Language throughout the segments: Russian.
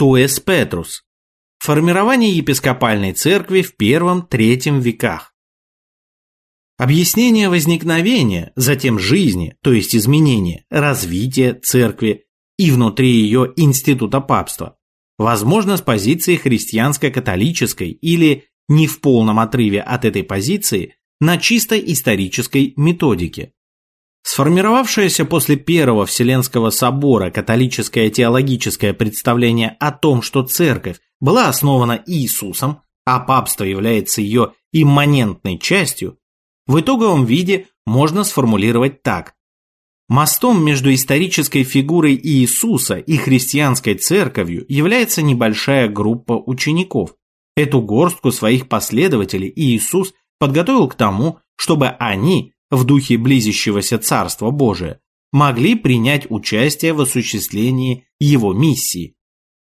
Туэс Петрус. Формирование епископальной церкви в первом-третьем веках. Объяснение возникновения, затем жизни, то есть изменения, развития церкви и внутри ее института папства, возможно с позиции христианско-католической или не в полном отрыве от этой позиции на чисто исторической методике. Сформировавшееся после Первого Вселенского собора католическое теологическое представление о том, что церковь была основана Иисусом, а папство является ее имманентной частью, в итоговом виде можно сформулировать так. Мостом между исторической фигурой Иисуса и христианской церковью является небольшая группа учеников. Эту горстку своих последователей Иисус подготовил к тому, чтобы они, в духе близящегося Царства Божия, могли принять участие в осуществлении его миссии.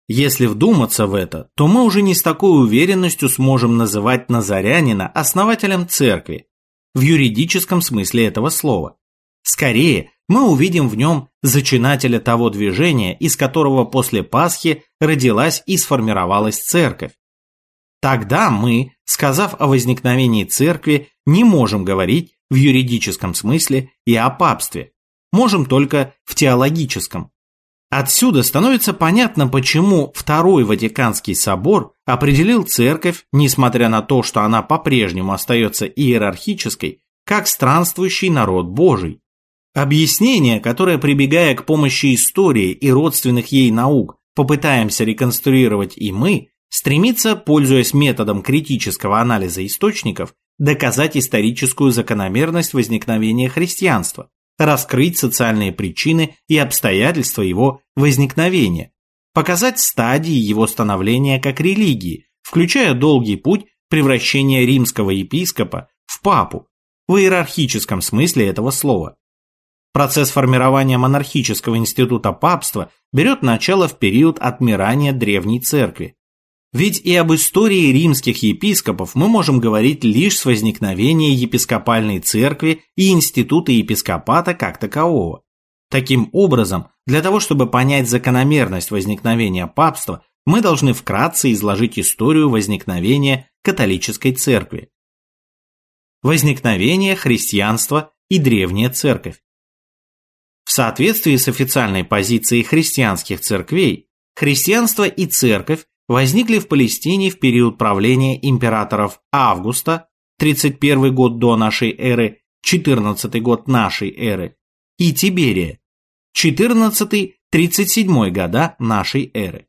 Если вдуматься в это, то мы уже не с такой уверенностью сможем называть Назарянина основателем церкви, в юридическом смысле этого слова. Скорее, мы увидим в нем зачинателя того движения, из которого после Пасхи родилась и сформировалась церковь. Тогда мы, сказав о возникновении церкви, не можем говорить в юридическом смысле и о папстве, можем только в теологическом. Отсюда становится понятно, почему Второй Ватиканский собор определил церковь, несмотря на то, что она по-прежнему остается иерархической, как странствующий народ Божий. Объяснение, которое, прибегая к помощи истории и родственных ей наук, попытаемся реконструировать и мы, стремится, пользуясь методом критического анализа источников, доказать историческую закономерность возникновения христианства, раскрыть социальные причины и обстоятельства его возникновения, показать стадии его становления как религии, включая долгий путь превращения римского епископа в папу, в иерархическом смысле этого слова. Процесс формирования монархического института папства берет начало в период отмирания Древней Церкви, ведь и об истории римских епископов мы можем говорить лишь с возникновения епископальной церкви и института епископата как такового. Таким образом, для того чтобы понять закономерность возникновения папства, мы должны вкратце изложить историю возникновения католической церкви. Возникновение христианства и древняя церковь. В соответствии с официальной позицией христианских церквей, христианство и церковь возникли в Палестине в период правления императоров Августа, 31 год до нашей эры, 14 год нашей эры, и Тиберия, 14-37 года нашей эры.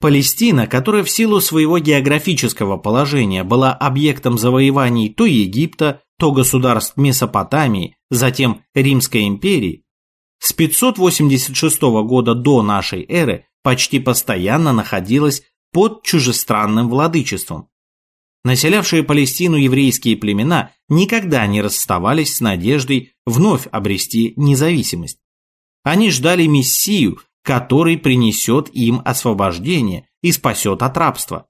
Палестина, которая в силу своего географического положения была объектом завоеваний то Египта, то государств Месопотамии, затем Римской империи, с 586 года до нашей эры почти постоянно находилась под чужестранным владычеством. Населявшие Палестину еврейские племена никогда не расставались с надеждой вновь обрести независимость. Они ждали Мессию, который принесет им освобождение и спасет от рабства.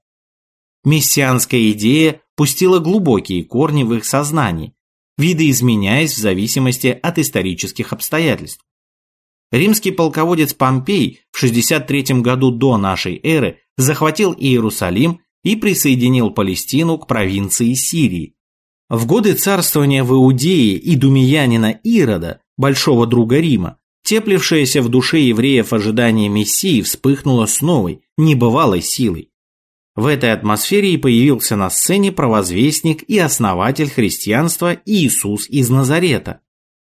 Мессианская идея пустила глубокие корни в их сознании, видоизменяясь в зависимости от исторических обстоятельств. Римский полководец Помпей в 63 году до нашей эры захватил Иерусалим и присоединил Палестину к провинции Сирии. В годы царствования в Иудее и думиянина Ирода, большого друга Рима, теплившееся в душе евреев ожидание Мессии вспыхнуло с новой, небывалой силой. В этой атмосфере и появился на сцене провозвестник и основатель христианства Иисус из Назарета.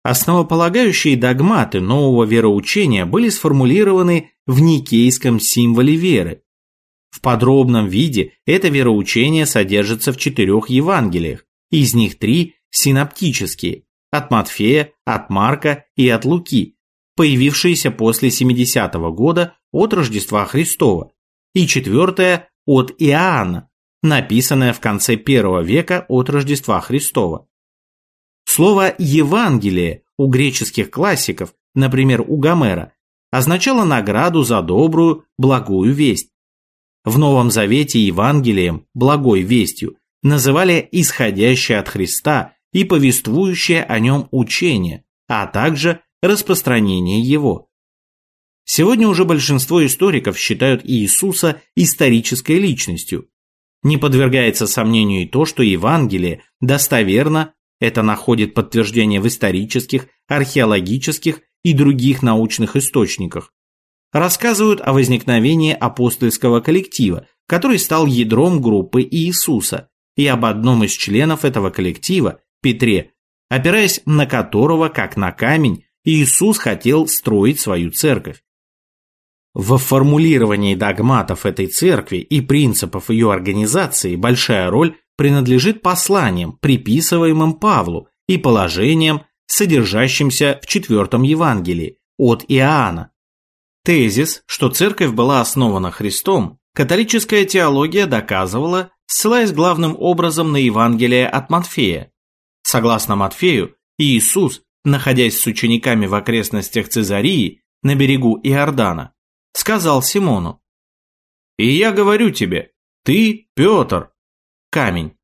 Основополагающие догматы нового вероучения были сформулированы в никейском символе веры. В подробном виде это вероучение содержится в четырех Евангелиях, из них три синоптические – от Матфея, от Марка и от Луки, появившиеся после 70-го года от Рождества Христова, и четвертое – от Иоанна, написанное в конце первого века от Рождества Христова. Слово «Евангелие» у греческих классиков, например, у Гомера, означало награду за добрую, благую весть. В Новом Завете Евангелием, благой вестью, называли исходящее от Христа и повествующее о нем учение, а также распространение его. Сегодня уже большинство историков считают Иисуса исторической личностью. Не подвергается сомнению и то, что Евангелие достоверно это находит подтверждение в исторических, археологических и других научных источниках. Рассказывают о возникновении апостольского коллектива, который стал ядром группы Иисуса, и об одном из членов этого коллектива, Петре, опираясь на которого, как на камень, Иисус хотел строить свою церковь. В формулировании догматов этой церкви и принципов ее организации большая роль принадлежит посланиям, приписываемым Павлу, и положениям, содержащимся в четвертом Евангелии от Иоанна. Тезис, что церковь была основана Христом, католическая теология доказывала, ссылаясь главным образом на Евангелие от Матфея. Согласно Матфею, Иисус, находясь с учениками в окрестностях Цезарии на берегу Иордана, сказал Симону, «И я говорю тебе, ты, Петр, камень,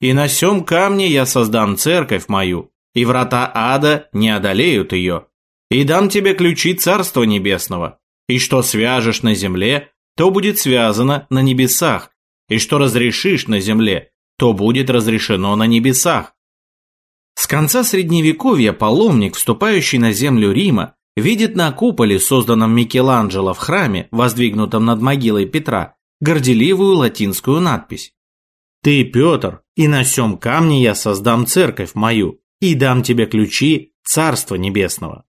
и на сем камне я создам церковь мою, и врата ада не одолеют ее, и дам тебе ключи Царства Небесного, и что свяжешь на земле, то будет связано на небесах, и что разрешишь на земле, то будет разрешено на небесах. С конца Средневековья паломник, вступающий на землю Рима, видит на куполе, созданном Микеланджело в храме, воздвигнутом над могилой Петра, горделивую латинскую надпись. «Ты, Петр, и на сем камне я создам церковь мою, и дам тебе ключи Царства Небесного».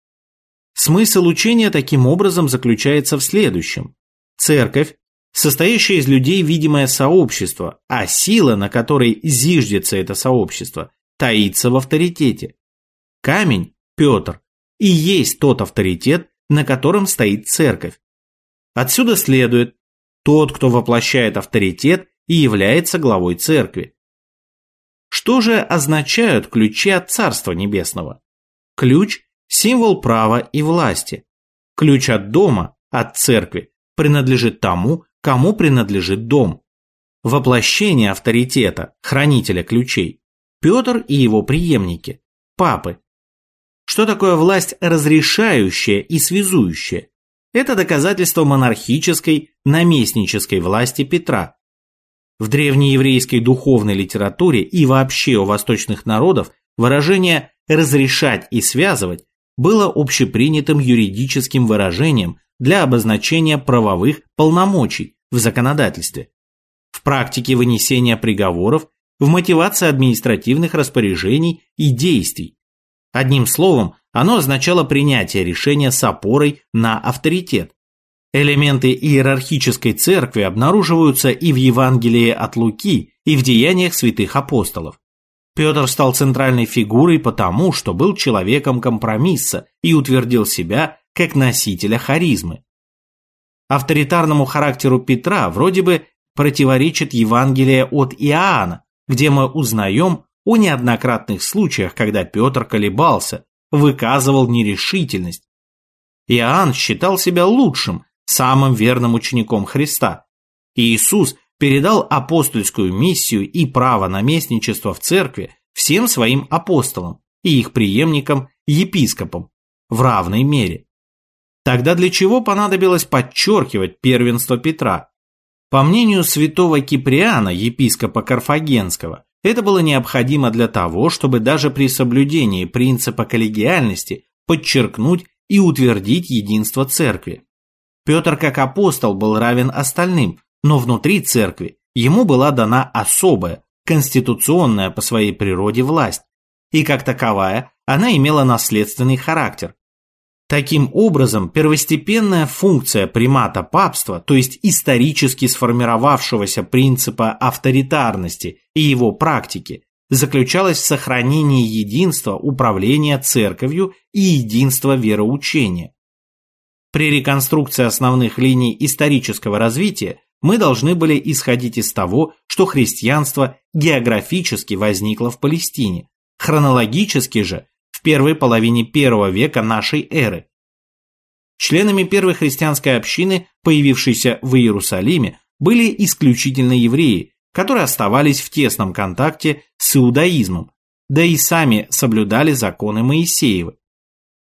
Смысл учения таким образом заключается в следующем. Церковь, состоящая из людей видимое сообщество, а сила, на которой зиждется это сообщество, таится в авторитете. Камень, Петр, и есть тот авторитет, на котором стоит церковь. Отсюда следует, тот, кто воплощает авторитет и является главой церкви. Что же означают ключи от Царства Небесного? Ключ – символ права и власти. Ключ от дома, от церкви, принадлежит тому, кому принадлежит дом. Воплощение авторитета, хранителя ключей, Петр и его преемники, папы, что такое власть разрешающая и связующая? Это доказательство монархической, наместнической власти Петра. В древнееврейской духовной литературе и вообще у восточных народов выражение «разрешать и связывать» было общепринятым юридическим выражением для обозначения правовых полномочий в законодательстве. В практике вынесения приговоров, в мотивации административных распоряжений и действий, Одним словом, оно означало принятие решения с опорой на авторитет. Элементы иерархической церкви обнаруживаются и в Евангелии от Луки, и в деяниях святых апостолов. Петр стал центральной фигурой потому, что был человеком компромисса и утвердил себя как носителя харизмы. Авторитарному характеру Петра вроде бы противоречит Евангелие от Иоанна, где мы узнаем о неоднократных случаях, когда Петр колебался, выказывал нерешительность. Иоанн считал себя лучшим, самым верным учеником Христа. И Иисус передал апостольскую миссию и право наместничества в церкви всем своим апостолам и их преемникам, епископам, в равной мере. Тогда для чего понадобилось подчеркивать первенство Петра? По мнению святого Киприана, епископа Карфагенского, это было необходимо для того, чтобы даже при соблюдении принципа коллегиальности подчеркнуть и утвердить единство церкви. Петр как апостол был равен остальным, но внутри церкви ему была дана особая, конституционная по своей природе власть, и как таковая она имела наследственный характер, Таким образом, первостепенная функция примата папства, то есть исторически сформировавшегося принципа авторитарности и его практики, заключалась в сохранении единства управления церковью и единства вероучения. При реконструкции основных линий исторического развития мы должны были исходить из того, что христианство географически возникло в Палестине, хронологически же в первой половине первого века нашей эры. Членами первой христианской общины, появившейся в Иерусалиме, были исключительно евреи, которые оставались в тесном контакте с иудаизмом, да и сами соблюдали законы Моисеевы.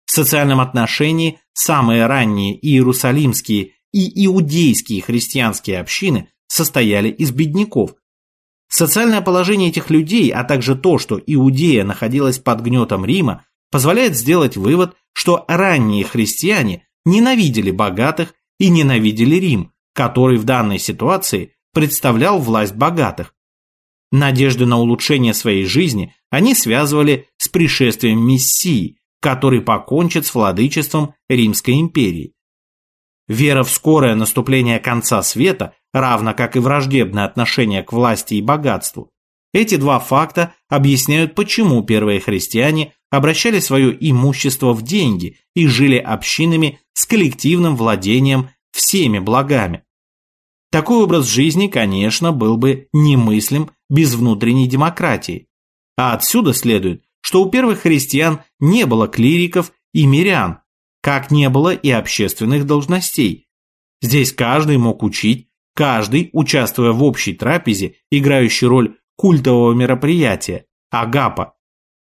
В социальном отношении самые ранние иерусалимские и иудейские христианские общины состояли из бедняков. Социальное положение этих людей, а также то, что Иудея находилась под гнетом Рима, позволяет сделать вывод, что ранние христиане ненавидели богатых и ненавидели Рим, который в данной ситуации представлял власть богатых. Надежды на улучшение своей жизни они связывали с пришествием Мессии, который покончит с владычеством Римской империи. Вера в скорое наступление конца света, равно как и враждебное отношение к власти и богатству, эти два факта объясняют, почему первые христиане обращали свое имущество в деньги и жили общинами с коллективным владением всеми благами. Такой образ жизни, конечно, был бы немыслим без внутренней демократии. А отсюда следует, что у первых христиан не было клириков и мирян, как не было и общественных должностей. Здесь каждый мог учить, каждый, участвуя в общей трапезе, играющей роль культового мероприятия, агапа,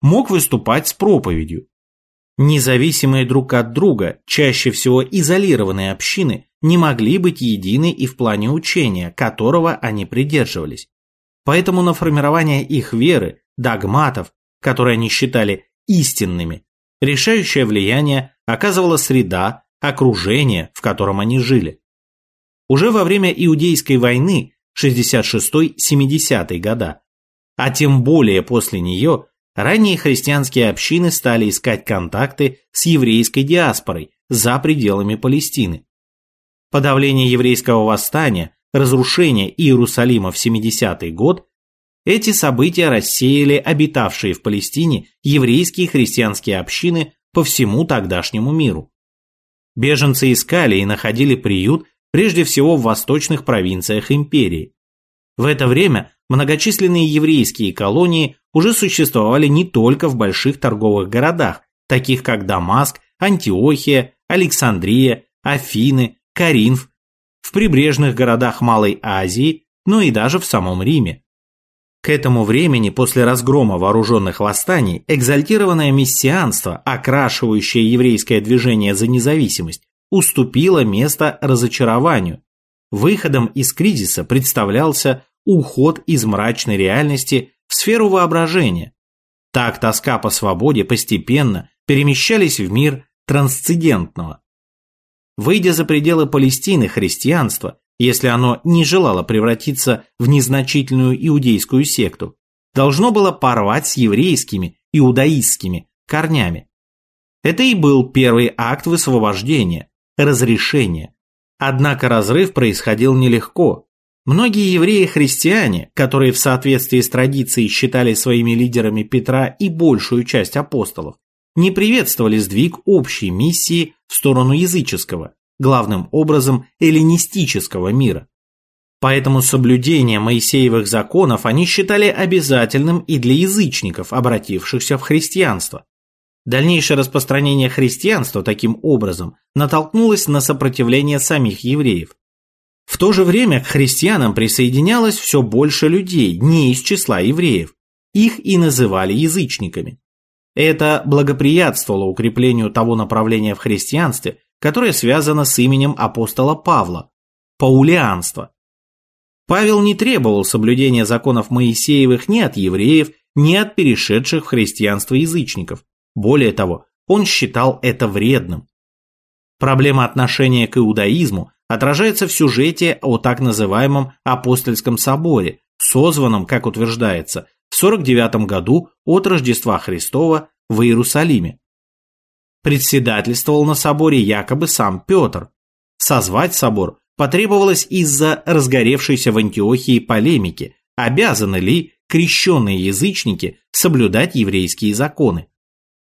мог выступать с проповедью. Независимые друг от друга, чаще всего изолированные общины, не могли быть едины и в плане учения, которого они придерживались. Поэтому на формирование их веры, догматов, которые они считали истинными, решающее влияние оказывала среда, окружение, в котором они жили. Уже во время Иудейской войны 66-70 года, а тем более после нее, ранние христианские общины стали искать контакты с еврейской диаспорой за пределами Палестины. Подавление еврейского восстания, разрушение Иерусалима в 70-й год эти события рассеяли обитавшие в Палестине еврейские христианские общины по всему тогдашнему миру. Беженцы искали и находили приют прежде всего в восточных провинциях империи. В это время многочисленные еврейские колонии уже существовали не только в больших торговых городах, таких как Дамаск, Антиохия, Александрия, Афины, Каринф, в прибрежных городах Малой Азии, но и даже в самом Риме. К этому времени, после разгрома вооруженных восстаний, экзальтированное мессианство, окрашивающее еврейское движение за независимость, уступило место разочарованию. Выходом из кризиса представлялся уход из мрачной реальности в сферу воображения. Так тоска по свободе постепенно перемещались в мир трансцендентного. Выйдя за пределы Палестины, христианство если оно не желало превратиться в незначительную иудейскую секту, должно было порвать с еврейскими, иудаистскими корнями. Это и был первый акт высвобождения, разрешения. Однако разрыв происходил нелегко. Многие евреи-христиане, которые в соответствии с традицией считали своими лидерами Петра и большую часть апостолов, не приветствовали сдвиг общей миссии в сторону языческого, главным образом эллинистического мира. Поэтому соблюдение Моисеевых законов они считали обязательным и для язычников, обратившихся в христианство. Дальнейшее распространение христианства таким образом натолкнулось на сопротивление самих евреев. В то же время к христианам присоединялось все больше людей, не из числа евреев. Их и называли язычниками. Это благоприятствовало укреплению того направления в христианстве, которое связано с именем апостола Павла – паулианство. Павел не требовал соблюдения законов Моисеевых ни от евреев, ни от перешедших в христианство язычников. Более того, он считал это вредным. Проблема отношения к иудаизму отражается в сюжете о так называемом апостольском соборе, созванном, как утверждается, в 49 году от Рождества Христова в Иерусалиме председательствовал на соборе якобы сам Петр. Созвать собор потребовалось из-за разгоревшейся в Антиохии полемики, обязаны ли крещенные язычники соблюдать еврейские законы.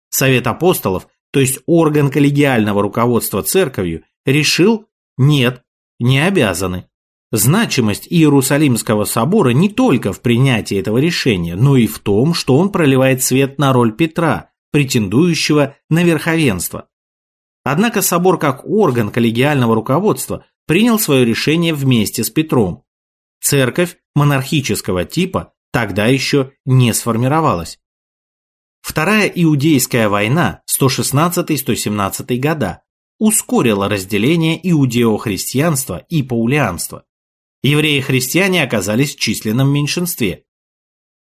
Совет апостолов, то есть орган коллегиального руководства церковью, решил «нет, не обязаны». Значимость Иерусалимского собора не только в принятии этого решения, но и в том, что он проливает свет на роль Петра, претендующего на верховенство. Однако собор как орган коллегиального руководства принял свое решение вместе с Петром. Церковь монархического типа тогда еще не сформировалась. Вторая Иудейская война 116-117 года ускорило разделение иудео-христианства и паулианства. Евреи-христиане оказались в численном меньшинстве.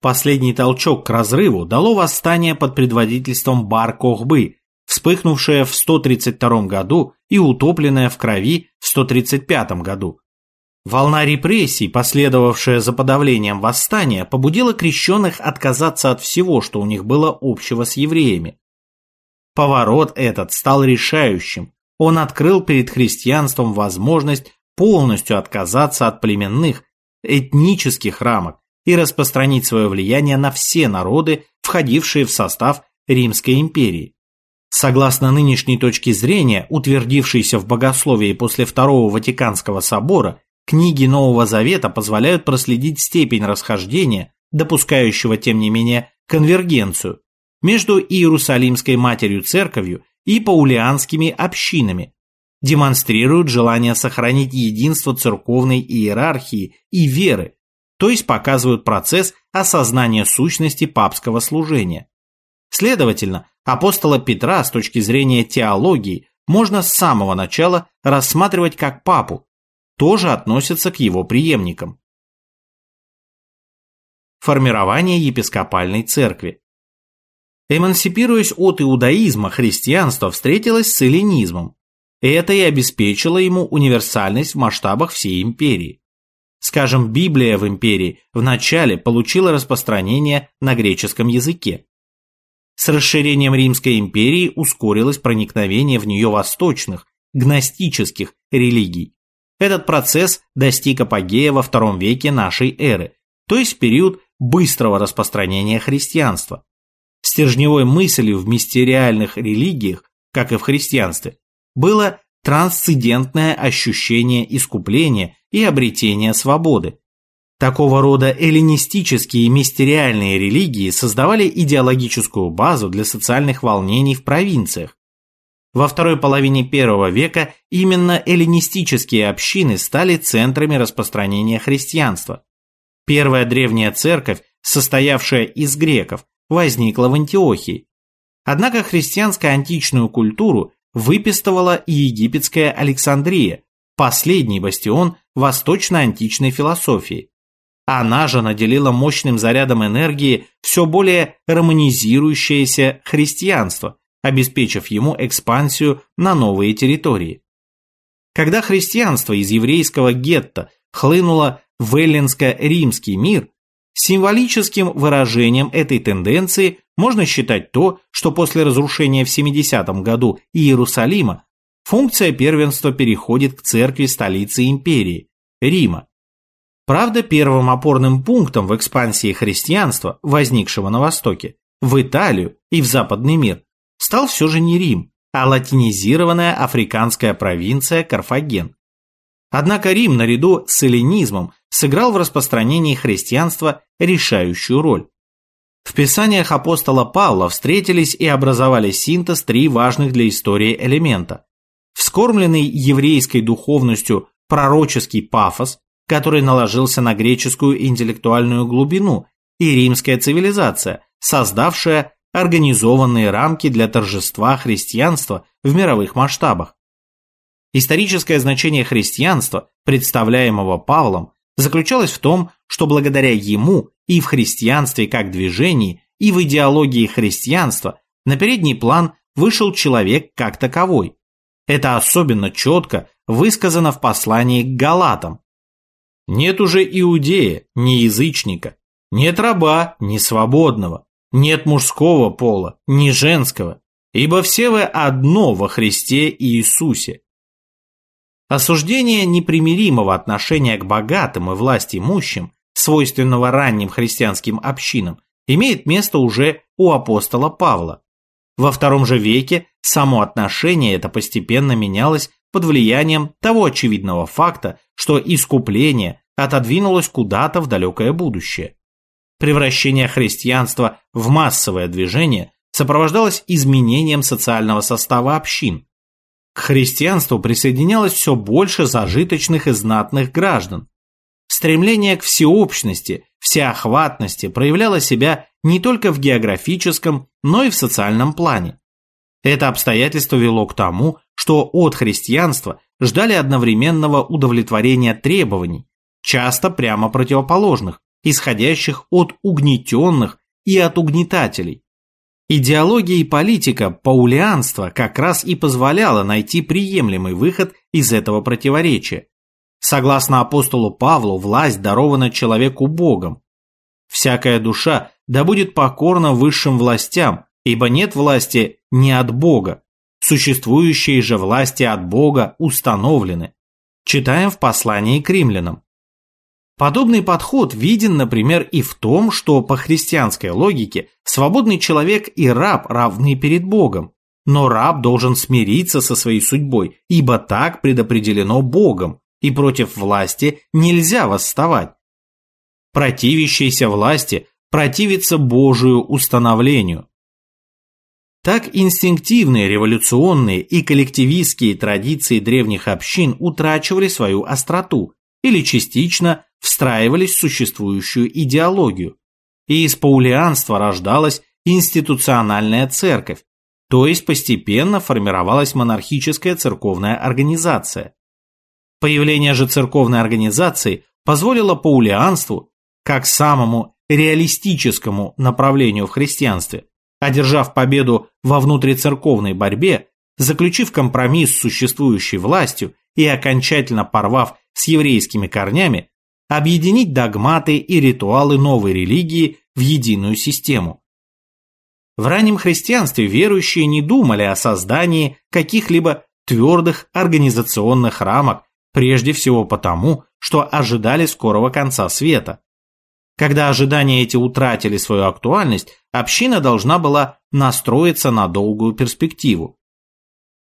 Последний толчок к разрыву дало восстание под предводительством Бар-Кохбы, вспыхнувшее в 132 году и утопленное в крови в 135 году. Волна репрессий, последовавшая за подавлением восстания, побудила крещенных отказаться от всего, что у них было общего с евреями. Поворот этот стал решающим. Он открыл перед христианством возможность полностью отказаться от племенных, этнических рамок и распространить свое влияние на все народы, входившие в состав Римской империи. Согласно нынешней точке зрения, утвердившейся в богословии после Второго Ватиканского собора, Книги Нового Завета позволяют проследить степень расхождения, допускающего, тем не менее, конвергенцию между Иерусалимской Матерью Церковью и паулианскими общинами, демонстрируют желание сохранить единство церковной иерархии и веры, то есть показывают процесс осознания сущности папского служения. Следовательно, апостола Петра с точки зрения теологии можно с самого начала рассматривать как папу, тоже относятся к его преемникам. Формирование епископальной церкви. Эмансипируясь от иудаизма, христианство встретилось с эллинизмом. Это и обеспечило ему универсальность в масштабах всей империи. Скажем, Библия в империи вначале получила распространение на греческом языке. С расширением Римской империи ускорилось проникновение в нее восточных, гностических религий. Этот процесс достиг апогея во втором веке нашей эры, то есть период быстрого распространения христианства. Стержневой мыслью в мистериальных религиях, как и в христианстве, было трансцендентное ощущение искупления и обретения свободы. Такого рода эллинистические мистериальные религии создавали идеологическую базу для социальных волнений в провинциях, во второй половине первого века именно эллинистические общины стали центрами распространения христианства. Первая древняя церковь, состоявшая из греков, возникла в Антиохии. Однако христианско-античную культуру выпистывала и египетская Александрия, последний бастион восточно-античной философии. Она же наделила мощным зарядом энергии все более романизирующееся христианство – обеспечив ему экспансию на новые территории. Когда христианство из еврейского гетто хлынуло в эллинско-римский мир, символическим выражением этой тенденции можно считать то, что после разрушения в 70 году Иерусалима функция первенства переходит к церкви столицы империи – Рима. Правда, первым опорным пунктом в экспансии христианства, возникшего на Востоке, в Италию и в западный мир, стал все же не Рим, а латинизированная африканская провинция Карфаген. Однако Рим наряду с эллинизмом сыграл в распространении христианства решающую роль. В писаниях апостола Павла встретились и образовали синтез три важных для истории элемента. Вскормленный еврейской духовностью пророческий пафос, который наложился на греческую интеллектуальную глубину, и римская цивилизация, создавшая организованные рамки для торжества христианства в мировых масштабах. Историческое значение христианства, представляемого Павлом, заключалось в том, что благодаря ему и в христианстве как движении, и в идеологии христианства на передний план вышел человек как таковой. Это особенно четко высказано в послании к Галатам. Нет уже иудея, ни язычника, нет раба, ни свободного, нет мужского пола, ни женского, ибо все вы одно во Христе Иисусе. Осуждение непримиримого отношения к богатым и власть имущим, свойственного ранним христианским общинам, имеет место уже у апостола Павла. Во втором же веке само отношение это постепенно менялось под влиянием того очевидного факта, что искупление отодвинулось куда-то в далекое будущее. Превращение христианства в массовое движение сопровождалось изменением социального состава общин. К христианству присоединялось все больше зажиточных и знатных граждан. Стремление к всеобщности, всеохватности проявляло себя не только в географическом, но и в социальном плане. Это обстоятельство вело к тому, что от христианства ждали одновременного удовлетворения требований, часто прямо противоположных, исходящих от угнетенных и от угнетателей. Идеология и политика паулианства как раз и позволяла найти приемлемый выход из этого противоречия. Согласно апостолу Павлу, власть дарована человеку Богом. Всякая душа да будет покорна высшим властям, ибо нет власти не от Бога. Существующие же власти от Бога установлены. Читаем в послании к римлянам. Подобный подход виден, например, и в том, что по христианской логике свободный человек и раб равны перед Богом. Но раб должен смириться со своей судьбой, ибо так предопределено Богом, и против власти нельзя восставать. Противящийся власти противится Божию установлению. Так инстинктивные, революционные и коллективистские традиции древних общин утрачивали свою остроту или частично встраивались в существующую идеологию. И из паулианства рождалась институциональная церковь, то есть постепенно формировалась монархическая церковная организация. Появление же церковной организации позволило паулианству, как самому реалистическому направлению в христианстве, одержав победу во внутрицерковной борьбе, заключив компромисс с существующей властью и окончательно порвав с еврейскими корнями, объединить догматы и ритуалы новой религии в единую систему. В раннем христианстве верующие не думали о создании каких-либо твердых организационных рамок, прежде всего потому, что ожидали скорого конца света. Когда ожидания эти утратили свою актуальность, община должна была настроиться на долгую перспективу.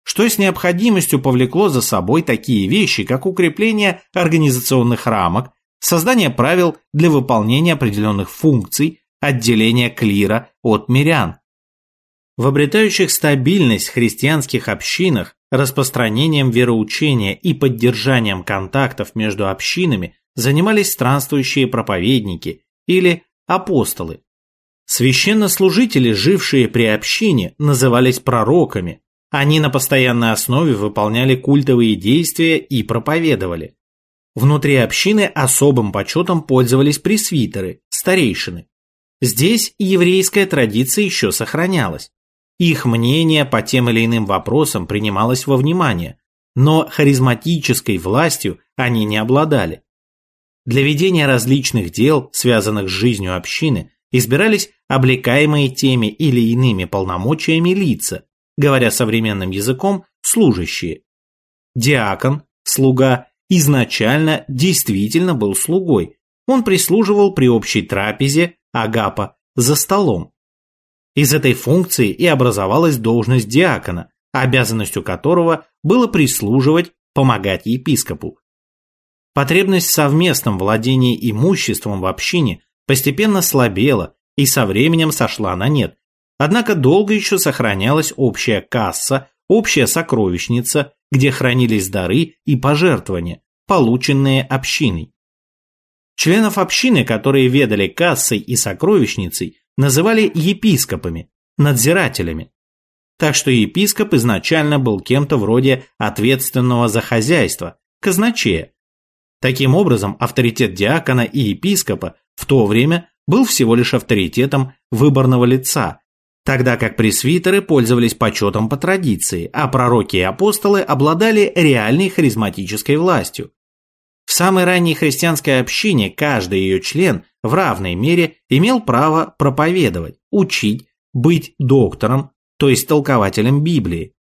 Что с необходимостью повлекло за собой такие вещи, как укрепление организационных рамок, создание правил для выполнения определенных функций, отделение клира от мирян. В обретающих стабильность христианских общинах распространением вероучения и поддержанием контактов между общинами занимались странствующие проповедники или апостолы. Священнослужители, жившие при общине, назывались пророками. Они на постоянной основе выполняли культовые действия и проповедовали. Внутри общины особым почетом пользовались пресвитеры, старейшины. Здесь еврейская традиция еще сохранялась. Их мнение по тем или иным вопросам принималось во внимание, но харизматической властью они не обладали. Для ведения различных дел, связанных с жизнью общины, избирались облекаемые теми или иными полномочиями лица, говоря современным языком, служащие. Диакон, слуга, изначально действительно был слугой. Он прислуживал при общей трапезе, агапа, за столом. Из этой функции и образовалась должность диакона, обязанностью которого было прислуживать, помогать епископу. Потребность в совместном владении имуществом в общине постепенно слабела и со временем сошла на нет. Однако долго еще сохранялась общая касса, общая сокровищница, где хранились дары и пожертвования, полученные общиной. Членов общины, которые ведали кассой и сокровищницей, называли епископами, надзирателями. Так что епископ изначально был кем-то вроде ответственного за хозяйство, казначея, Таким образом, авторитет диакона и епископа в то время был всего лишь авторитетом выборного лица, тогда как пресвитеры пользовались почетом по традиции, а пророки и апостолы обладали реальной харизматической властью. В самой ранней христианской общине каждый ее член в равной мере имел право проповедовать, учить, быть доктором, то есть толкователем Библии.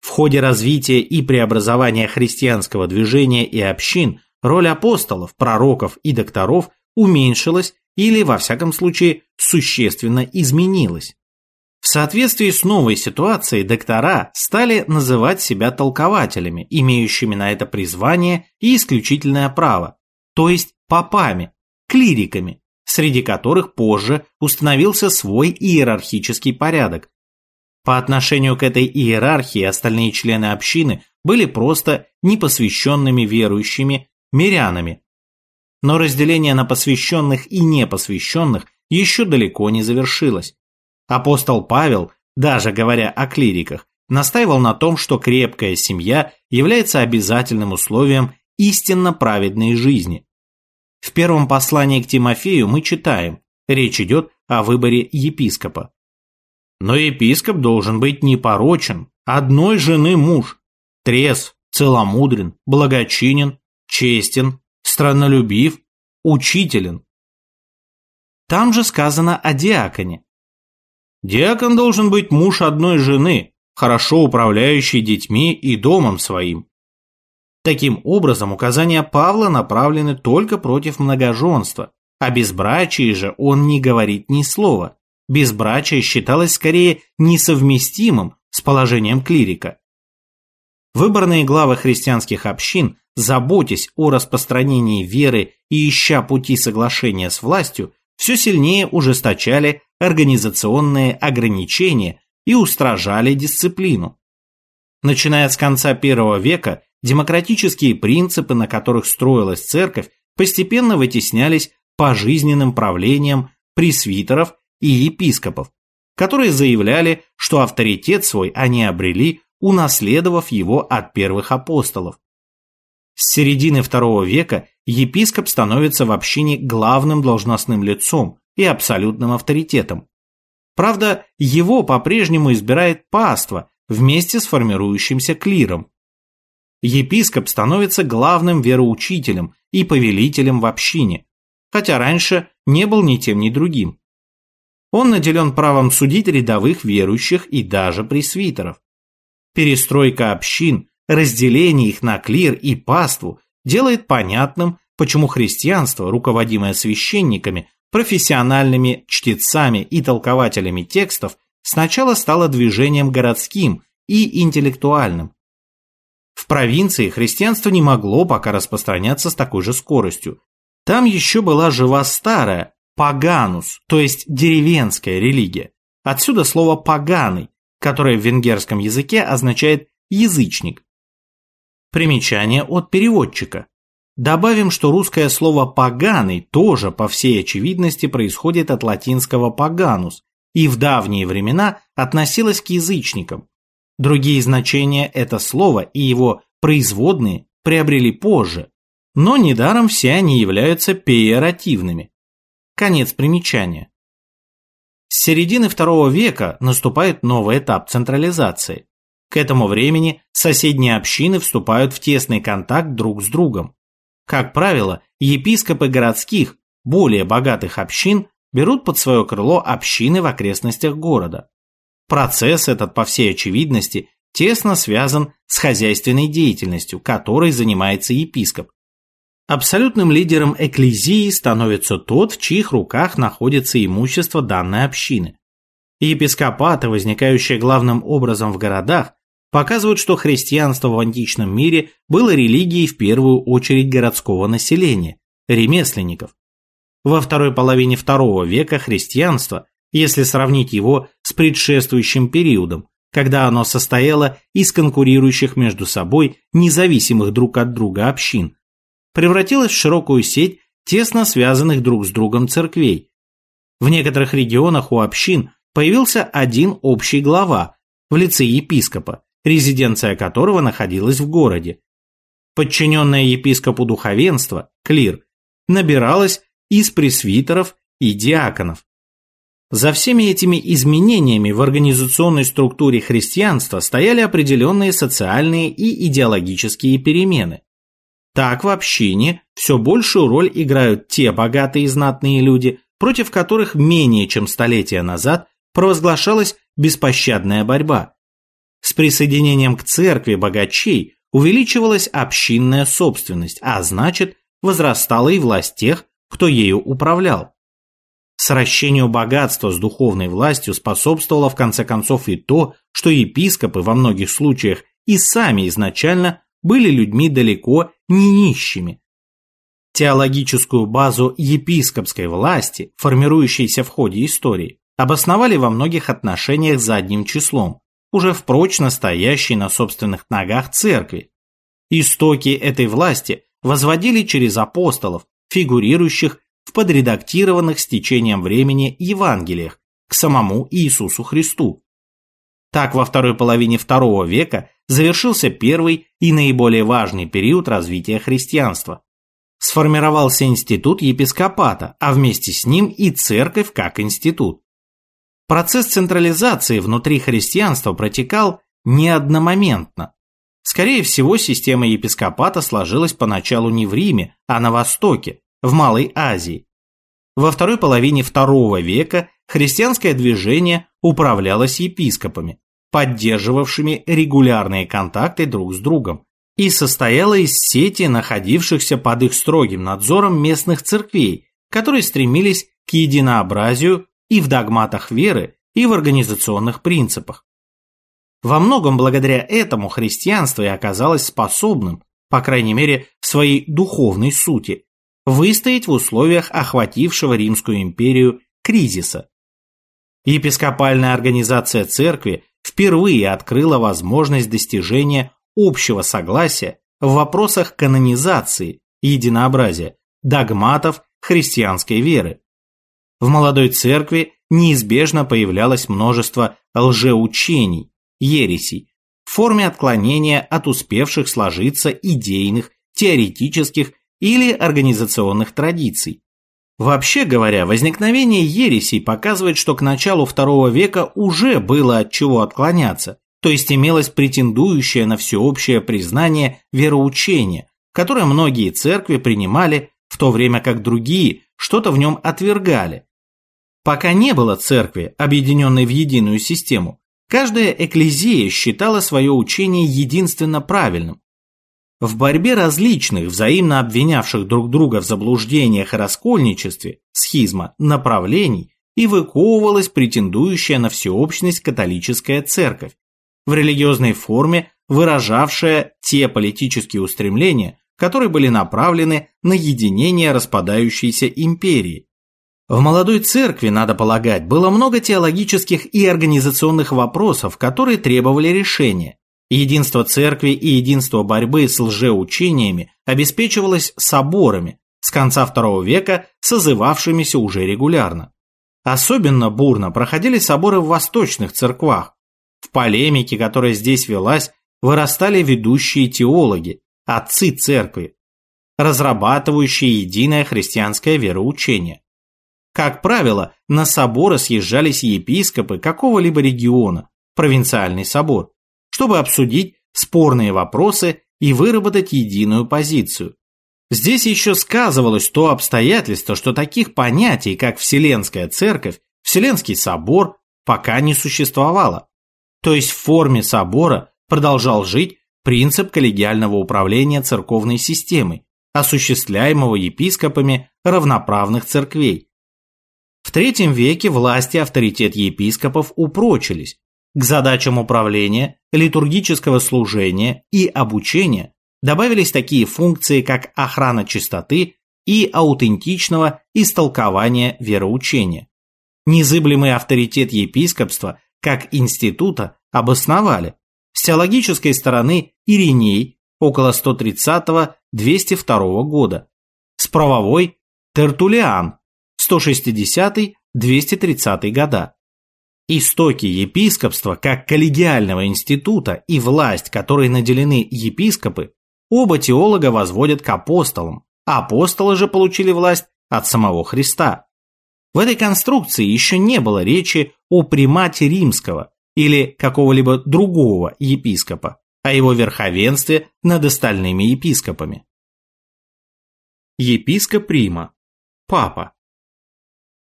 В ходе развития и преобразования христианского движения и общин роль апостолов, пророков и докторов уменьшилась или, во всяком случае, существенно изменилась. В соответствии с новой ситуацией доктора стали называть себя толкователями, имеющими на это призвание и исключительное право, то есть попами, клириками, среди которых позже установился свой иерархический порядок. По отношению к этой иерархии остальные члены общины были просто непосвященными верующими мирянами. Но разделение на посвященных и непосвященных еще далеко не завершилось. Апостол Павел, даже говоря о клириках, настаивал на том, что крепкая семья является обязательным условием истинно праведной жизни. В первом послании к Тимофею мы читаем, речь идет о выборе епископа. Но епископ должен быть непорочен, одной жены муж, трезв, целомудрен, благочинен, честен, страннолюбив, учителен. Там же сказано о диаконе. Диакон должен быть муж одной жены, хорошо управляющий детьми и домом своим. Таким образом, указания Павла направлены только против многоженства, о безбрачии же он не говорит ни слова. Безбрачие считалось скорее несовместимым с положением клирика. Выборные главы христианских общин, заботясь о распространении веры и ища пути соглашения с властью, все сильнее ужесточали организационные ограничения и устражали дисциплину. Начиная с конца первого века, демократические принципы, на которых строилась церковь, постепенно вытеснялись пожизненным правлением пресвитеров и епископов, которые заявляли, что авторитет свой они обрели, унаследовав его от первых апостолов. С середины II века епископ становится в общине главным должностным лицом и абсолютным авторитетом. Правда, его по-прежнему избирает паства вместе с формирующимся клиром. Епископ становится главным вероучителем и повелителем в общине, хотя раньше не был ни тем, ни другим. Он наделен правом судить рядовых верующих и даже пресвитеров. Перестройка общин, разделение их на клир и паству делает понятным, почему христианство, руководимое священниками, профессиональными чтецами и толкователями текстов, сначала стало движением городским и интеллектуальным. В провинции христианство не могло пока распространяться с такой же скоростью, там еще была жива старая, паганус, то есть деревенская религия. Отсюда слово «поганый», которое в венгерском языке означает «язычник». Примечание от переводчика. Добавим, что русское слово «поганый» тоже, по всей очевидности, происходит от латинского «paganus» и в давние времена относилось к язычникам. Другие значения это слово и его производные приобрели позже, но недаром все они являются пеоративными. Конец примечания. С середины второго века наступает новый этап централизации. К этому времени соседние общины вступают в тесный контакт друг с другом. Как правило, епископы городских, более богатых общин берут под свое крыло общины в окрестностях города. Процесс этот, по всей очевидности, тесно связан с хозяйственной деятельностью, которой занимается епископ, Абсолютным лидером экклезии становится тот, в чьих руках находится имущество данной общины. Епископаты, возникающие главным образом в городах, показывают, что христианство в античном мире было религией в первую очередь городского населения, ремесленников. Во второй половине второго века христианство, если сравнить его с предшествующим периодом, когда оно состояло из конкурирующих между собой независимых друг от друга общин, превратилась в широкую сеть тесно связанных друг с другом церквей. В некоторых регионах у общин появился один общий глава в лице епископа, резиденция которого находилась в городе. Подчиненное епископу духовенство, клир, набиралось из пресвитеров и диаконов. За всеми этими изменениями в организационной структуре христианства стояли определенные социальные и идеологические перемены. Так в общине все большую роль играют те богатые и знатные люди, против которых менее чем столетия назад провозглашалась беспощадная борьба. С присоединением к церкви богачей увеличивалась общинная собственность, а значит, возрастала и власть тех, кто ею управлял. Сращению богатства с духовной властью способствовало в конце концов и то, что епископы во многих случаях и сами изначально были людьми далеко не нищими. Теологическую базу епископской власти, формирующейся в ходе истории, обосновали во многих отношениях задним числом, уже впрочь стоящей на собственных ногах церкви. Истоки этой власти возводили через апостолов, фигурирующих в подредактированных с течением времени Евангелиях к самому Иисусу Христу. Так во второй половине II века завершился первый и наиболее важный период развития христианства. Сформировался институт епископата, а вместе с ним и церковь как институт. Процесс централизации внутри христианства протекал не одномоментно. Скорее всего, система епископата сложилась поначалу не в Риме, а на Востоке, в Малой Азии. Во второй половине II века христианское движение управлялось епископами, поддерживавшими регулярные контакты друг с другом, и состояло из сети находившихся под их строгим надзором местных церквей, которые стремились к единообразию и в догматах веры, и в организационных принципах. Во многом благодаря этому христианство и оказалось способным, по крайней мере в своей духовной сути, выстоять в условиях охватившего Римскую империю кризиса. Епископальная организация церкви впервые открыла возможность достижения общего согласия в вопросах канонизации, единообразия, догматов христианской веры. В молодой церкви неизбежно появлялось множество лжеучений, ересей, в форме отклонения от успевших сложиться идейных, теоретических или организационных традиций. Вообще говоря, возникновение ересей показывает, что к началу II века уже было от чего отклоняться, то есть имелось претендующее на всеобщее признание вероучение, которое многие церкви принимали, в то время как другие что-то в нем отвергали. Пока не было церкви, объединенной в единую систему, Каждая экклезия считала свое учение единственно правильным. В борьбе различных, взаимно обвинявших друг друга в заблуждениях и раскольничестве, схизма, направлений, и выковывалась претендующая на всеобщность католическая церковь, в религиозной форме выражавшая те политические устремления, которые были направлены на единение распадающейся империи, в молодой церкви, надо полагать, было много теологических и организационных вопросов, которые требовали решения. Единство церкви и единство борьбы с лжеучениями обеспечивалось соборами, с конца II века созывавшимися уже регулярно. Особенно бурно проходили соборы в восточных церквах. В полемике, которая здесь велась, вырастали ведущие теологи, отцы церкви, разрабатывающие единое христианское вероучение. Как правило, на соборы съезжались епископы какого-либо региона, провинциальный собор, чтобы обсудить спорные вопросы и выработать единую позицию. Здесь еще сказывалось то обстоятельство, что таких понятий, как Вселенская Церковь, Вселенский Собор, пока не существовало. То есть в форме собора продолжал жить принцип коллегиального управления церковной системой, осуществляемого епископами равноправных церквей, в III веке власть и авторитет епископов упрочились. К задачам управления, литургического служения и обучения добавились такие функции, как охрана чистоты и аутентичного истолкования вероучения. Незыблемый авторитет епископства как института обосновали. С теологической стороны Ириней около 130-202 года, с правовой Тертулиан 160-230 года. Истоки епископства как коллегиального института и власть, которой наделены епископы, оба теолога возводят к апостолам, а апостолы же получили власть от самого Христа. В этой конструкции еще не было речи о примате римского или какого-либо другого епископа, о его верховенстве над остальными епископами. Епископ Рима. Папа.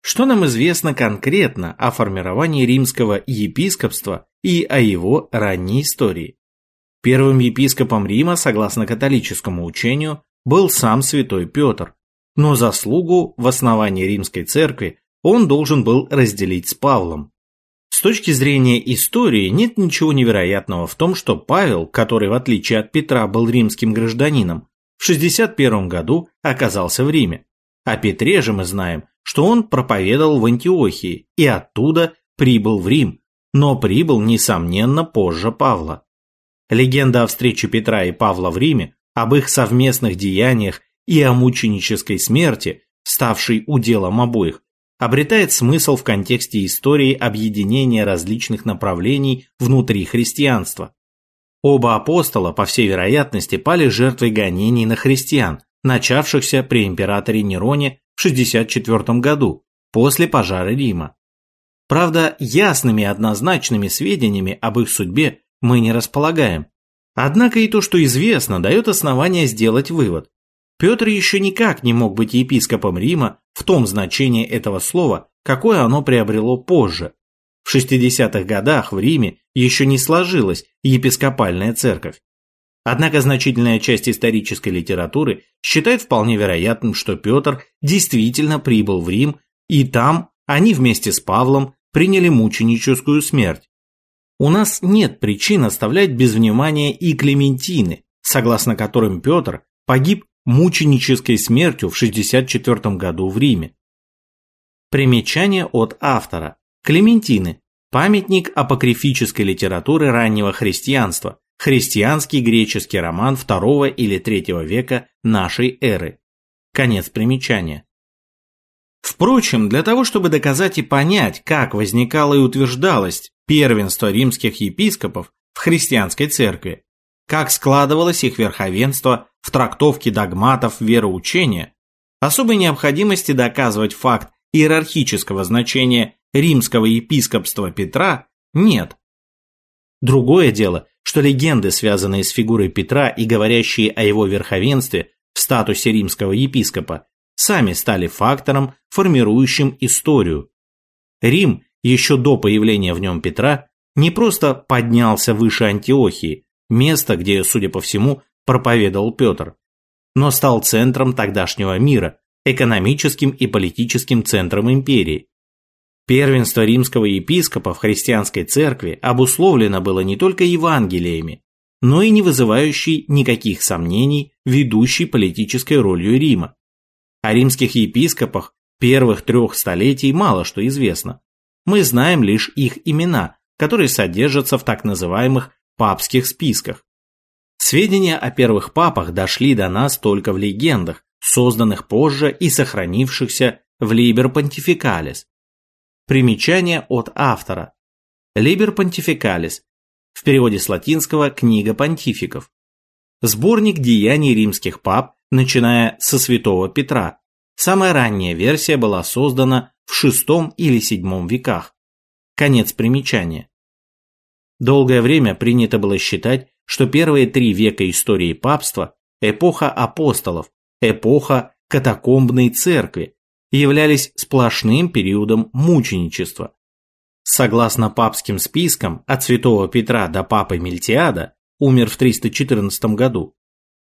Что нам известно конкретно о формировании римского епископства и о его ранней истории? Первым епископом Рима, согласно католическому учению, был сам святой Петр, но заслугу в основании римской церкви он должен был разделить с Павлом. С точки зрения истории нет ничего невероятного в том, что Павел, который в отличие от Петра был римским гражданином, в 61 году оказался в Риме. О Петре же мы знаем, что он проповедовал в Антиохии и оттуда прибыл в Рим, но прибыл, несомненно, позже Павла. Легенда о встрече Петра и Павла в Риме, об их совместных деяниях и о мученической смерти, ставшей уделом обоих, обретает смысл в контексте истории объединения различных направлений внутри христианства. Оба апостола, по всей вероятности, пали жертвой гонений на христиан, начавшихся при императоре Нероне в 64 году, после пожара Рима. Правда, ясными однозначными сведениями об их судьбе мы не располагаем. Однако и то, что известно, дает основание сделать вывод. Петр еще никак не мог быть епископом Рима в том значении этого слова, какое оно приобрело позже. В 60-х годах в Риме еще не сложилась епископальная церковь. Однако значительная часть исторической литературы считает вполне вероятным, что Петр действительно прибыл в Рим, и там они вместе с Павлом приняли мученическую смерть. У нас нет причин оставлять без внимания и Клементины, согласно которым Петр погиб мученической смертью в 64 году в Риме. Примечание от автора. Клементины. Памятник апокрифической литературы раннего христианства. Христианский греческий роман II или III века нашей эры. Конец примечания. Впрочем, для того, чтобы доказать и понять, как возникала и утверждалось первенство римских епископов в христианской церкви, как складывалось их верховенство в трактовке догматов вероучения, особой необходимости доказывать факт иерархического значения римского епископства Петра нет. Другое дело, что легенды, связанные с фигурой Петра и говорящие о его верховенстве в статусе римского епископа, сами стали фактором, формирующим историю. Рим, еще до появления в нем Петра, не просто поднялся выше Антиохии, место, где, судя по всему, проповедовал Петр, но стал центром тогдашнего мира, экономическим и политическим центром империи. Первенство римского епископа в христианской церкви обусловлено было не только Евангелиями, но и не вызывающей никаких сомнений ведущей политической ролью Рима. О римских епископах первых трех столетий мало что известно. Мы знаем лишь их имена, которые содержатся в так называемых папских списках. Сведения о первых папах дошли до нас только в легендах, созданных позже и сохранившихся в Liber Pontificalis. Примечание от автора. Liber Pontificalis. В переводе с латинского «Книга понтификов». Сборник деяний римских пап начиная со святого Петра. Самая ранняя версия была создана в VI или VII веках. Конец примечания. Долгое время принято было считать, что первые три века истории папства – эпоха апостолов, эпоха катакомбной церкви, являлись сплошным периодом мученичества. Согласно папским спискам, от святого Петра до папы Мильтиада, умер в 314 году,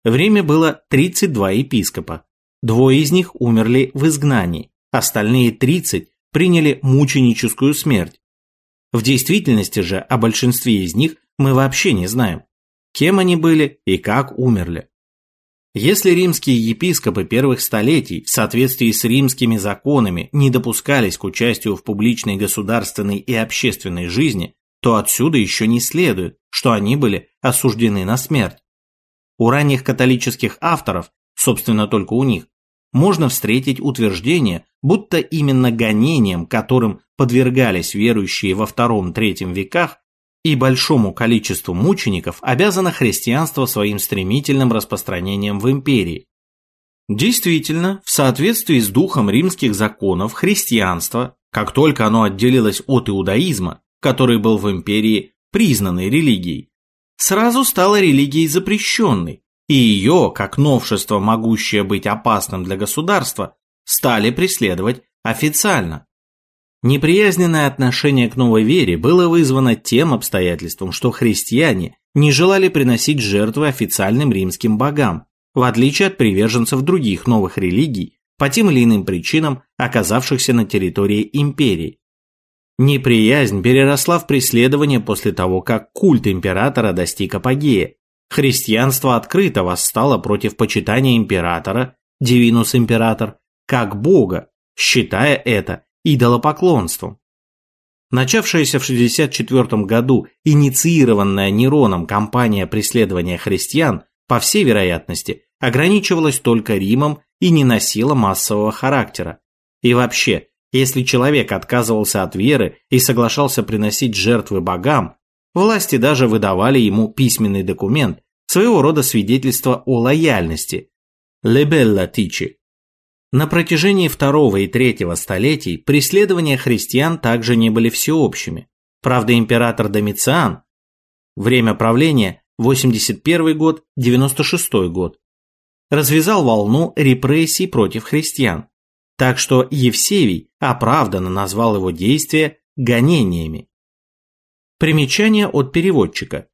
в Риме было 32 епископа. Двое из них умерли в изгнании, остальные 30 приняли мученическую смерть. В действительности же о большинстве из них мы вообще не знаем, кем они были и как умерли. Если римские епископы первых столетий в соответствии с римскими законами не допускались к участию в публичной государственной и общественной жизни, то отсюда еще не следует, что они были осуждены на смерть. У ранних католических авторов, собственно только у них, можно встретить утверждение, будто именно гонением, которым подвергались верующие во II-III веках, и большому количеству мучеников обязано христианство своим стремительным распространением в империи. Действительно, в соответствии с духом римских законов, христианство, как только оно отделилось от иудаизма, который был в империи признанной религией, сразу стала религией запрещенной, и ее, как новшество, могущее быть опасным для государства, стали преследовать официально. Неприязненное отношение к новой вере было вызвано тем обстоятельством, что христиане не желали приносить жертвы официальным римским богам, в отличие от приверженцев других новых религий, по тем или иным причинам, оказавшихся на территории империи. Неприязнь переросла в преследование после того, как культ императора достиг апогея. Христианство открыто восстало против почитания императора, Дивинус император, как бога, считая это идолопоклонством. Начавшаяся в 64 году инициированная Нероном кампания преследования христиан, по всей вероятности, ограничивалась только Римом и не носила массового характера. И вообще, Если человек отказывался от веры и соглашался приносить жертвы богам, власти даже выдавали ему письменный документ, своего рода свидетельство о лояльности – «Лебелла Тичи». На протяжении второго и третьего столетий преследования христиан также не были всеобщими. Правда, император Домициан, время правления 81 год, 96 год, развязал волну репрессий против христиан, так что Евсевий оправданно назвал его действия гонениями. Примечание от переводчика.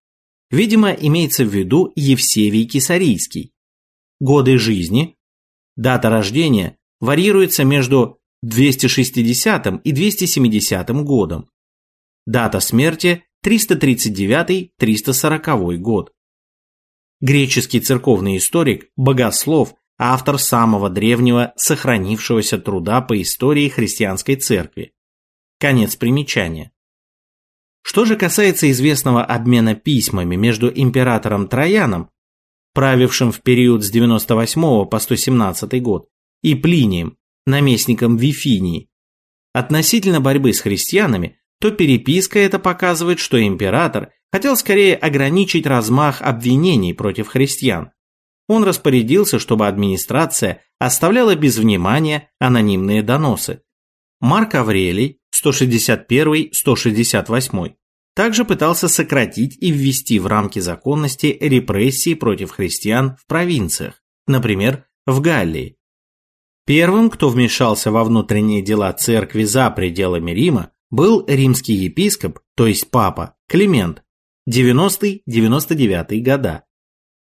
Видимо, имеется в виду Евсевий Кесарийский. Годы жизни, дата рождения варьируется между 260 и 270 годом. Дата смерти 339-340 год. Греческий церковный историк, богослов, автор самого древнего сохранившегося труда по истории христианской церкви. Конец примечания. Что же касается известного обмена письмами между императором Трояном, правившим в период с 98 по 117 год, и Плинием, наместником Вифинии, относительно борьбы с христианами, то переписка это показывает, что император хотел скорее ограничить размах обвинений против христиан. Он распорядился, чтобы администрация оставляла без внимания анонимные доносы. Марк Аврелий, 161-168, также пытался сократить и ввести в рамки законности репрессии против христиан в провинциях, например, в Галлии. Первым, кто вмешался во внутренние дела церкви за пределами Рима, был римский епископ, то есть папа, Климент, 90-99 года.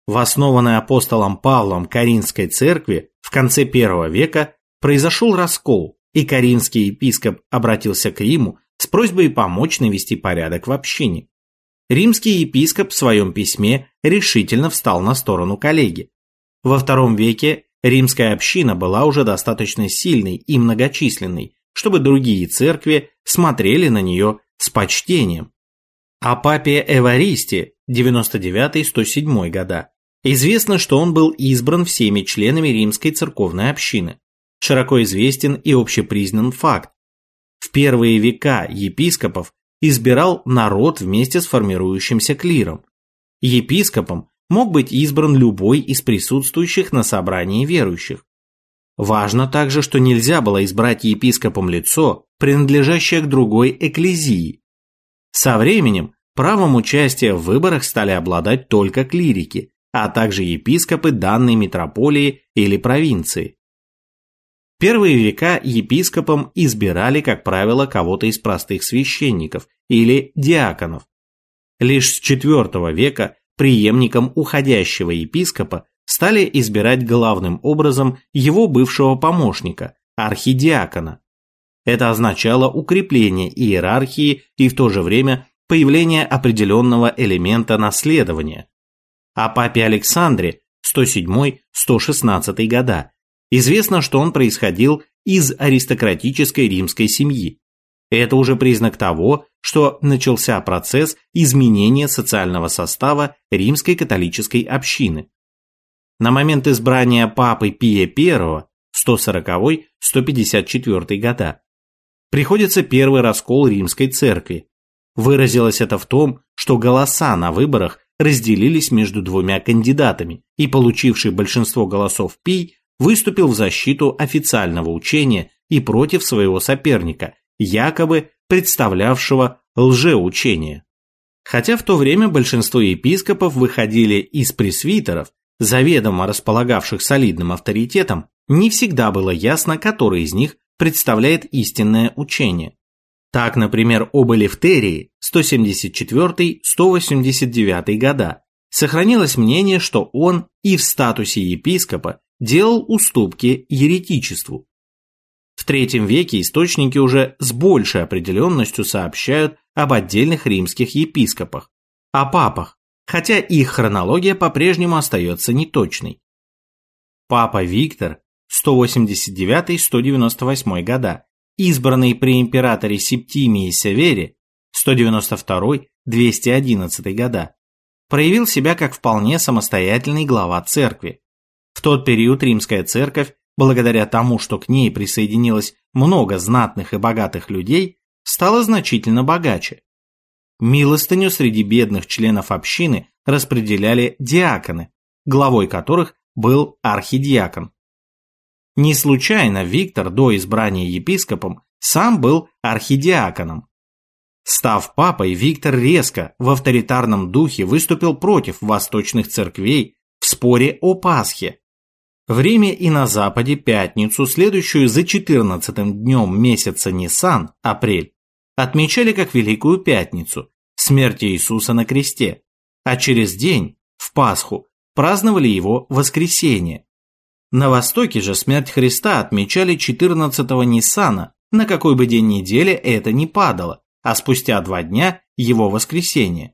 В основанной апостолом Павлом Каринской церкви в конце первого века произошел раскол, и каринский епископ обратился к Риму с просьбой помочь навести порядок в общине. Римский епископ в своем письме решительно встал на сторону коллеги. Во втором веке римская община была уже достаточно сильной и многочисленной, чтобы другие церкви смотрели на нее с почтением. О папе Эваристе 99-107 года известно, что он был избран всеми членами римской церковной общины. Широко известен и общепризнан факт. В первые века епископов избирал народ вместе с формирующимся клиром. Епископом мог быть избран любой из присутствующих на собрании верующих. Важно также, что нельзя было избрать епископом лицо, принадлежащее к другой экклезии. Со временем правом участия в выборах стали обладать только клирики, а также епископы данной метрополии или провинции. Первые века епископом избирали, как правило, кого-то из простых священников или диаконов. Лишь с IV века преемником уходящего епископа стали избирать главным образом его бывшего помощника, архидиакона. Это означало укрепление иерархии и в то же время появление определенного элемента наследования. О папе Александре 107-116 года известно, что он происходил из аристократической римской семьи. Это уже признак того, что начался процесс изменения социального состава римской католической общины. На момент избрания папы Пия I, 140-154 года, приходится первый раскол римской церкви. Выразилось это в том, что голоса на выборах разделились между двумя кандидатами, и получивший большинство голосов Пий выступил в защиту официального учения и против своего соперника, якобы представлявшего лжеучение. Хотя в то время большинство епископов выходили из пресвитеров, заведомо располагавших солидным авторитетом, не всегда было ясно, который из них представляет истинное учение. Так, например, об Элефтерии 174-189 года сохранилось мнение, что он и в статусе епископа делал уступки еретичеству. В III веке источники уже с большей определенностью сообщают об отдельных римских епископах, о папах, хотя их хронология по-прежнему остается неточной. Папа Виктор 189-198 года, избранный при императоре Септимии Севере 192-211 года, проявил себя как вполне самостоятельный глава церкви. В тот период римская церковь, благодаря тому, что к ней присоединилось много знатных и богатых людей, стало значительно богаче. Милостыню среди бедных членов общины распределяли диаконы, главой которых был архидиакон. Не случайно Виктор до избрания епископом сам был архидиаконом. Став папой, Виктор резко в авторитарном духе выступил против восточных церквей в споре о Пасхе. В Риме и на Западе пятницу, следующую за 14 днем месяца Нисан, апрель, отмечали как Великую Пятницу, смерть Иисуса на кресте, а через день, в Пасху, праздновали его воскресение. На Востоке же смерть Христа отмечали 14-го Ниссана, на какой бы день недели это ни падало, а спустя два дня его воскресение.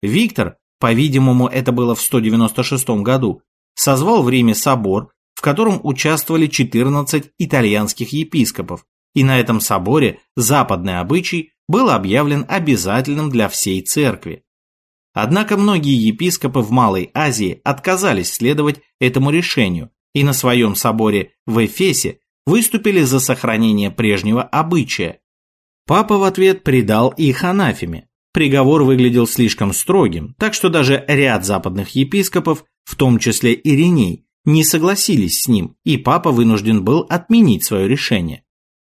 Виктор, по-видимому, это было в 196 году, созвал в Риме собор, в котором участвовали 14 итальянских епископов, и на этом соборе западный обычай был объявлен обязательным для всей церкви. Однако многие епископы в Малой Азии отказались следовать этому решению и на своем соборе в Эфесе выступили за сохранение прежнего обычая. Папа в ответ предал их анафеме. Приговор выглядел слишком строгим, так что даже ряд западных епископов, в том числе Ириней, не согласились с ним, и папа вынужден был отменить свое решение.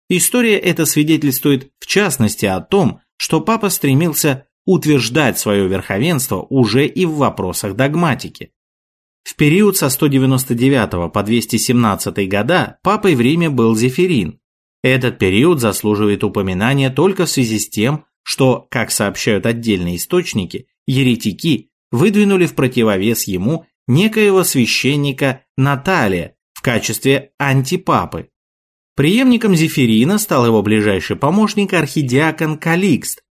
История эта свидетельствует в частности о том, что папа стремился утверждать свое верховенство уже и в вопросах догматики. В период со 199 по 217 года папой в Риме был Зефирин. Этот период заслуживает упоминания только в связи с тем, что, как сообщают отдельные источники, еретики выдвинули в противовес ему некоего священника Наталия в качестве антипапы. Преемником Зефирина стал его ближайший помощник архидиакон Каликст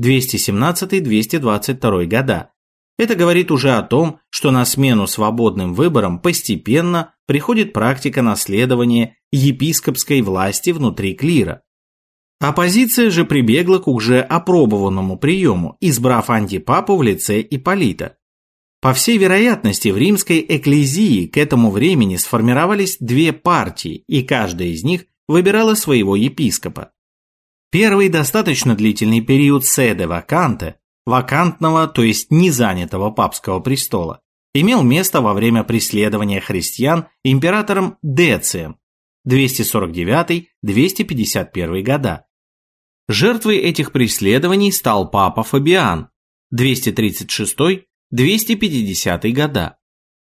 217-222 года, это говорит уже о том, что на смену свободным выборам постепенно приходит практика наследования епископской власти внутри клира. Оппозиция же прибегла к уже опробованному приему, избрав антипапу в лице Ипполита. По всей вероятности, в римской экклезии к этому времени сформировались две партии, и каждая из них выбирала своего епископа. Первый достаточно длительный период седе ваканте вакантного, то есть незанятого папского престола, имел место во время преследования христиан императором Децием 249-251 года. Жертвой этих преследований стал папа Фабиан 236-250 года,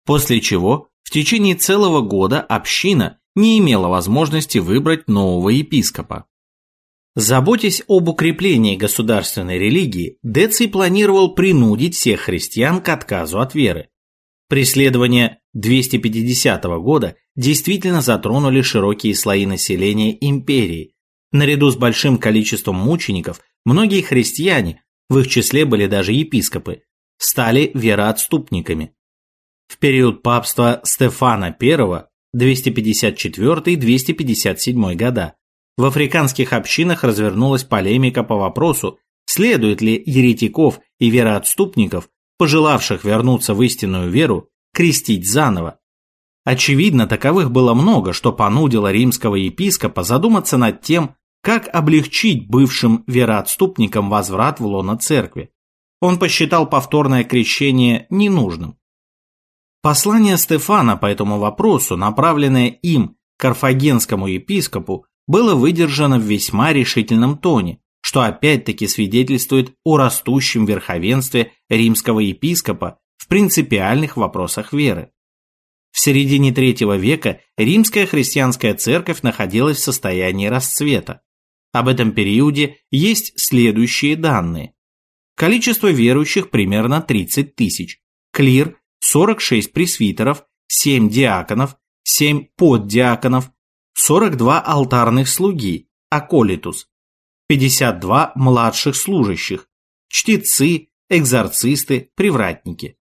после чего в течение целого года община не имела возможности выбрать нового епископа. Заботясь об укреплении государственной религии, Деций планировал принудить всех христиан к отказу от веры. Преследования 250 года действительно затронули широкие слои населения империи. Наряду с большим количеством мучеников, многие христиане, в их числе были даже епископы, стали вероотступниками. В период папства Стефана I 254-257 года в африканских общинах развернулась полемика по вопросу, следует ли еретиков и вероотступников, пожелавших вернуться в истинную веру, крестить заново. Очевидно, таковых было много, что понудило римского епископа задуматься над тем, как облегчить бывшим вероотступникам возврат в лоно церкви. Он посчитал повторное крещение ненужным. Послание Стефана по этому вопросу, направленное им карфагенскому епископу, было выдержано в весьма решительном тоне, что опять-таки свидетельствует о растущем верховенстве римского епископа в принципиальных вопросах веры. В середине третьего века римская христианская церковь находилась в состоянии расцвета. Об этом периоде есть следующие данные. Количество верующих примерно 30 тысяч, клир – 46 пресвитеров, 7 диаконов, 7 поддиаконов, 42 алтарных слуги, аколитус, 52 младших служащих, чтецы, экзорцисты, привратники.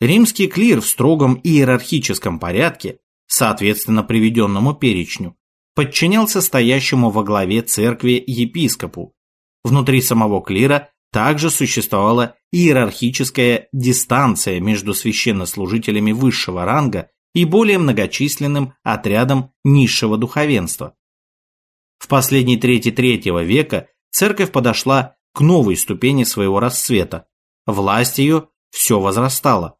Римский клир в строгом иерархическом порядке, соответственно приведенному перечню, подчинялся стоящему во главе церкви епископу. Внутри самого клира также существовала иерархическая дистанция между священнослужителями высшего ранга и более многочисленным отрядом низшего духовенства. В последней трети третьего века церковь подошла к новой ступени своего расцвета. Власть ее все возрастала.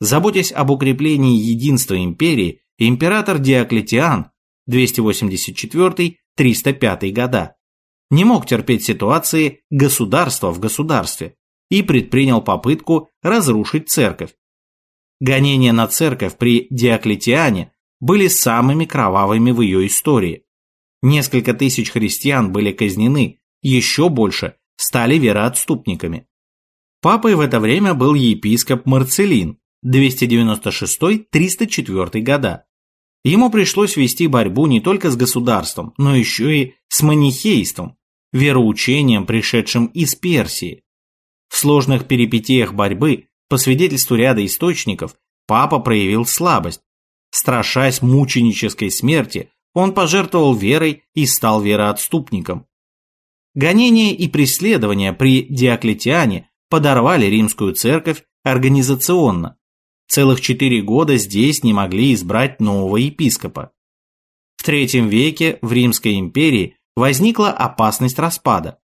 Заботясь об укреплении единства империи, император Диоклетиан 284-305 года не мог терпеть ситуации государства в государстве и предпринял попытку разрушить церковь. Гонения на церковь при Диоклетиане были самыми кровавыми в ее истории. Несколько тысяч христиан были казнены, еще больше стали вероотступниками. Папой в это время был епископ Марцелин 296-304 года. Ему пришлось вести борьбу не только с государством, но еще и с манихейством, вероучением, пришедшим из Персии. В сложных перипетиях борьбы, по свидетельству ряда источников, папа проявил слабость. Страшась мученической смерти, он пожертвовал верой и стал вероотступником. Гонения и преследования при Диоклетиане подорвали римскую церковь организационно. Целых четыре года здесь не могли избрать нового епископа. В III веке в Римской империи возникла опасность распада.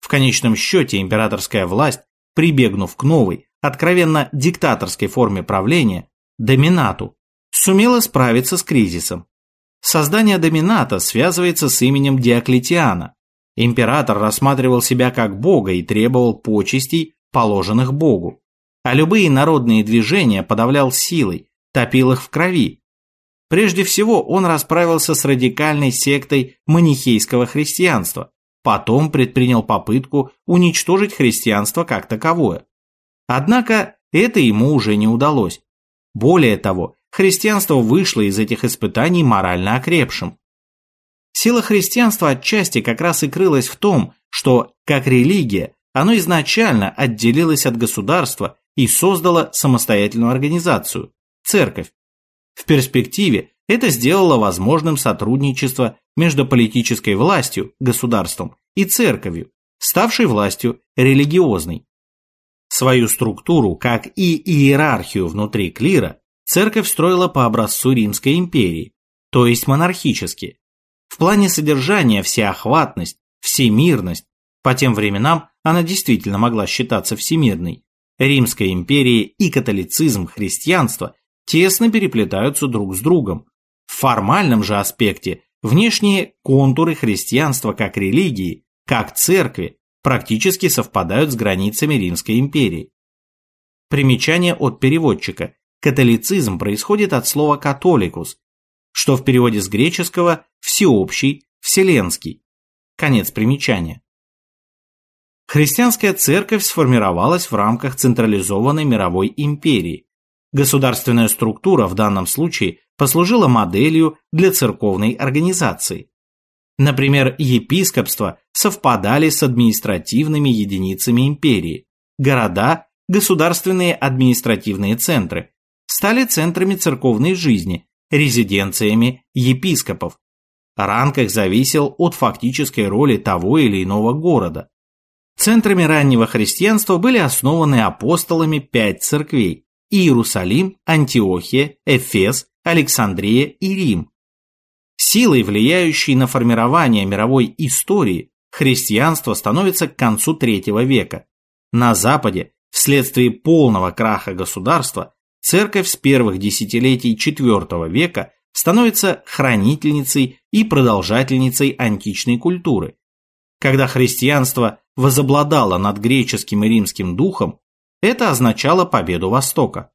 В конечном счете императорская власть, прибегнув к новой, откровенно диктаторской форме правления, доминату, сумела справиться с кризисом. Создание домината связывается с именем Диоклетиана. Император рассматривал себя как бога и требовал почестей, положенных богу. А любые народные движения подавлял силой, топил их в крови, Прежде всего он расправился с радикальной сектой манихейского христианства, потом предпринял попытку уничтожить христианство как таковое. Однако это ему уже не удалось. Более того, христианство вышло из этих испытаний морально окрепшим. Сила христианства отчасти как раз и крылась в том, что, как религия, оно изначально отделилось от государства и создало самостоятельную организацию – церковь. В перспективе это сделало возможным сотрудничество между политической властью, государством, и церковью, ставшей властью религиозной. Свою структуру, как и иерархию внутри клира, церковь строила по образцу Римской империи, то есть монархически. В плане содержания всеохватность, всемирность, по тем временам она действительно могла считаться всемирной, Римская империя и католицизм, христианство тесно переплетаются друг с другом. В формальном же аспекте внешние контуры христианства как религии, как церкви, практически совпадают с границами Римской империи. Примечание от переводчика. Католицизм происходит от слова «католикус», что в переводе с греческого «всеобщий», «вселенский». Конец примечания. Христианская церковь сформировалась в рамках централизованной мировой империи, Государственная структура в данном случае послужила моделью для церковной организации. Например, епископства совпадали с административными единицами империи. Города, государственные административные центры, стали центрами церковной жизни, резиденциями епископов. Ранг их зависел от фактической роли того или иного города. Центрами раннего христианства были основаны апостолами пять церквей Иерусалим, Антиохия, Эфес, Александрия и Рим. Силой, влияющей на формирование мировой истории, христианство становится к концу третьего века. На Западе, вследствие полного краха государства, церковь с первых десятилетий IV века становится хранительницей и продолжательницей античной культуры. Когда христианство возобладало над греческим и римским духом, это означало победу Востока.